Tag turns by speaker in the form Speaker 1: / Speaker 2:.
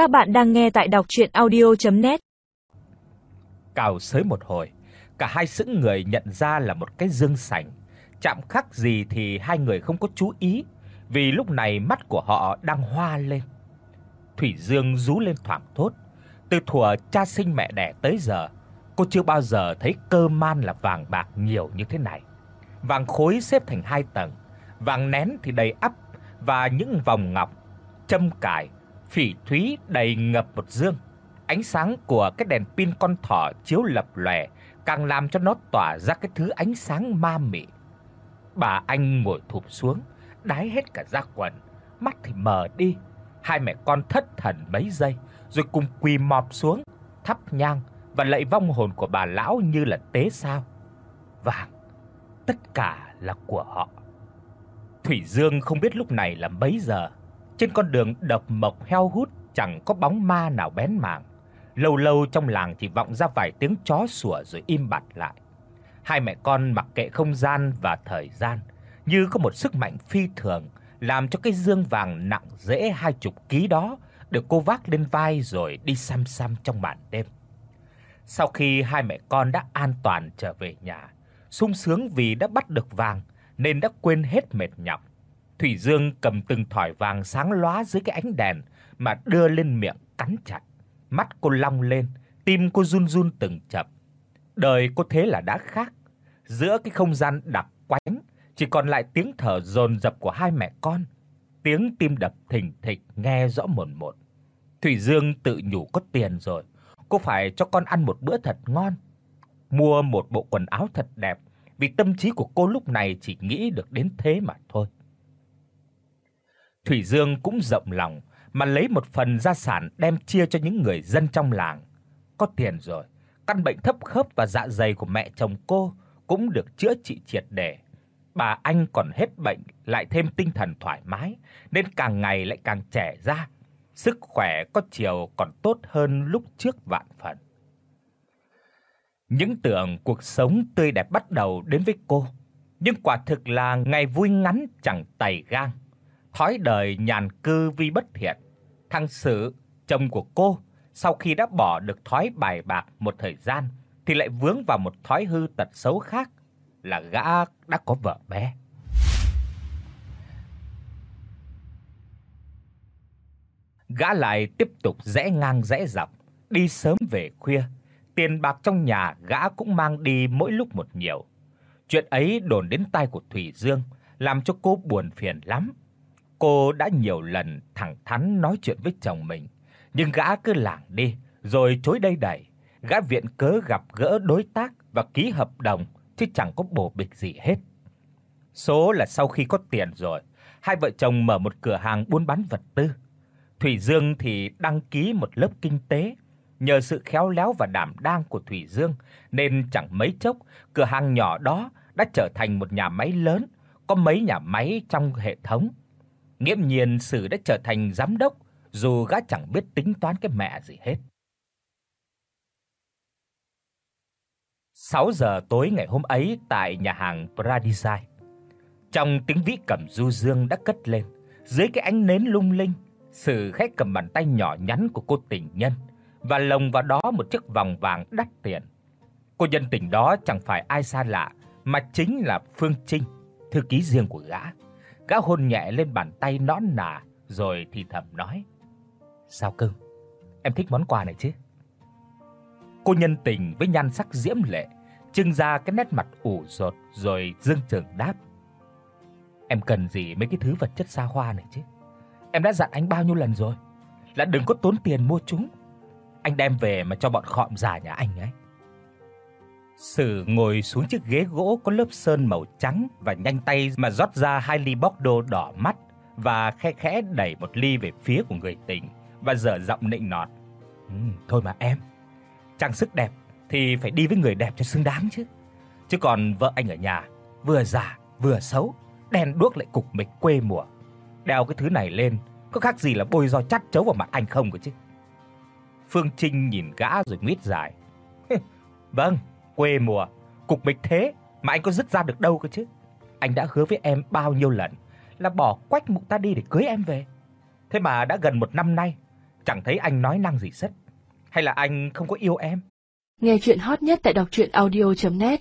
Speaker 1: Các bạn đang nghe tại đọc audio net
Speaker 2: Cào sới một hồi, cả hai sững người nhận ra là một cái dương sành. Chạm khắc gì thì hai người không có chú ý, vì lúc này mắt của họ đang hoa lên. Thủy Dương rú lên thoảng thốt, từ thuở cha sinh mẹ đẻ tới giờ, cô chưa bao giờ thấy cơ man là vàng bạc nhiều như thế này. Vàng khối xếp thành hai tầng, vàng nén thì đầy ắp và những vòng ngọc, châm cài, phỉ thúy đầy ngập một dương. Ánh sáng của cái đèn pin con thỏ chiếu lập lòe càng làm cho nó tỏa ra cái thứ ánh sáng ma mị. Bà anh ngồi thụp xuống, đái hết cả da quần, mắt thì mờ đi. Hai mẹ con thất thần mấy giây rồi cùng quỳ mọp xuống, thắp nhang và lạy vong hồn của bà lão như là tế sao. Vàng, tất cả là của họ. Thủy Dương không biết lúc này là mấy giờ. Trên con đường độc mộc heo hút chẳng có bóng ma nào bén mảng. Lâu lâu trong làng chỉ vọng ra vài tiếng chó sủa rồi im bặt lại. Hai mẹ con mặc kệ không gian và thời gian, như có một sức mạnh phi thường làm cho cái dương vàng nặng dễ hai chục ký đó được cô vác lên vai rồi đi xăm xăm trong màn đêm. Sau khi hai mẹ con đã an toàn trở về nhà, sung sướng vì đã bắt được vàng nên đã quên hết mệt nhọc. Thủy Dương cầm từng thỏi vàng sáng lóa dưới cái ánh đèn mà đưa lên miệng cắn chặt. Mắt cô long lên, tim cô run run từng chập. Đời cô thế là đã khác. Giữa cái không gian đặc quánh, chỉ còn lại tiếng thở dồn dập của hai mẹ con, tiếng tim đập thình thịch nghe rõ mồn một. Thủy Dương tự nhủ có tiền rồi, cô phải cho con ăn một bữa thật ngon, mua một bộ quần áo thật đẹp, vì tâm trí của cô lúc này chỉ nghĩ được đến thế mà thôi. Thủy Dương cũng rộng lòng mà lấy một phần gia sản đem chia cho những người dân trong làng. Có tiền rồi, căn bệnh thấp khớp và dạ dày của mẹ chồng cô cũng được chữa trị triệt để. Bà anh còn hết bệnh lại thêm tinh thần thoải mái nên càng ngày lại càng trẻ ra. Sức khỏe có chiều còn tốt hơn lúc trước vạn phần. Những tưởng cuộc sống tươi đẹp bắt đầu đến với cô, nhưng quả thực là ngày vui ngắn chẳng tày gang. Thói đời nhàn cư vi bất thiện. Thằng Sử, chồng của cô, sau khi đã bỏ được thói bài bạc một thời gian thì lại vướng vào một thói hư tật xấu khác là gã đã có vợ bé. Gã lại tiếp tục rẽ ngang rẽ dọc, đi sớm về khuya. Tiền bạc trong nhà gã cũng mang đi mỗi lúc một nhiều. Chuyện ấy đồn đến tai của Thủy Dương, làm cho cô buồn phiền lắm. Cô đã nhiều lần thẳng thắn nói chuyện với chồng mình, nhưng gã cứ lảng đi, rồi chối đây đẩy. Gã viện cớ gặp gỡ đối tác và ký hợp đồng chứ chẳng có bổ bịch gì hết. Số là sau khi có tiền rồi, hai vợ chồng mở một cửa hàng buôn bán vật tư. Thủy Dương thì đăng ký một lớp kinh tế, nhờ sự khéo léo và đảm đang của Thủy Dương nên chẳng mấy chốc cửa hàng nhỏ đó đã trở thành một nhà máy lớn, có mấy nhà máy trong hệ thống. Nghiễm nhiên Sử đã trở thành giám đốc, dù gã chẳng biết tính toán cái mẹ gì hết. 6 giờ tối ngày hôm ấy tại nhà hàng Paradise. Trong tiếng vĩ cầm du dương đã cất lên, dưới cái ánh nến lung linh, Sử khách cầm bàn tay nhỏ nhắn của cô tình nhân và lồng vào đó một chiếc vòng vàng đắt tiền. Cô nhân tình đó chẳng phải ai xa lạ mà chính là Phương Trinh, thư ký riêng của gã. Gã hôn nhẹ lên bàn tay nõn nà rồi thì thầm nói: "Sao cưng, em thích món quà này chứ?" Cô nhân tình với nhan sắc diễm lệ, trưng ra cái nét mặt ủ rột rồi dương trường đáp: "Em cần gì mấy cái thứ vật chất xa hoa này chứ? Em đã dặn anh bao nhiêu lần rồi, là đừng có tốn tiền mua chúng. Anh đem về mà cho bọn khọm già nhà anh ấy." Sử ngồi xuống chiếc ghế gỗ có lớp sơn màu trắng và nhanh tay mà rót ra hai ly Bordeaux đỏ mắt và khẽ khẽ đẩy một ly về phía của người tình và dở giọng nịnh nọt. "Ừ, thôi mà em, trang sức đẹp thì phải đi với người đẹp cho xứng đáng chứ. Chứ còn vợ anh ở nhà, vừa già vừa xấu, đèn đuốc lại cục mịch quê mùa. Đeo cái thứ này lên có khác gì là bôi do chắt chấu vào mặt anh không cơ chứ." Phương Trinh nhìn gã rồi nguyết dài. "Vâng, quê mùa, cục mịch thế mà anh có dứt ra được đâu cơ chứ. Anh đã hứa với em bao nhiêu lần là bỏ quách mụ ta đi để cưới em về. Thế mà đã gần một năm nay, chẳng thấy anh nói năng gì hết Hay là anh không có yêu em?
Speaker 3: Nghe chuyện hot nhất tại đọc audio net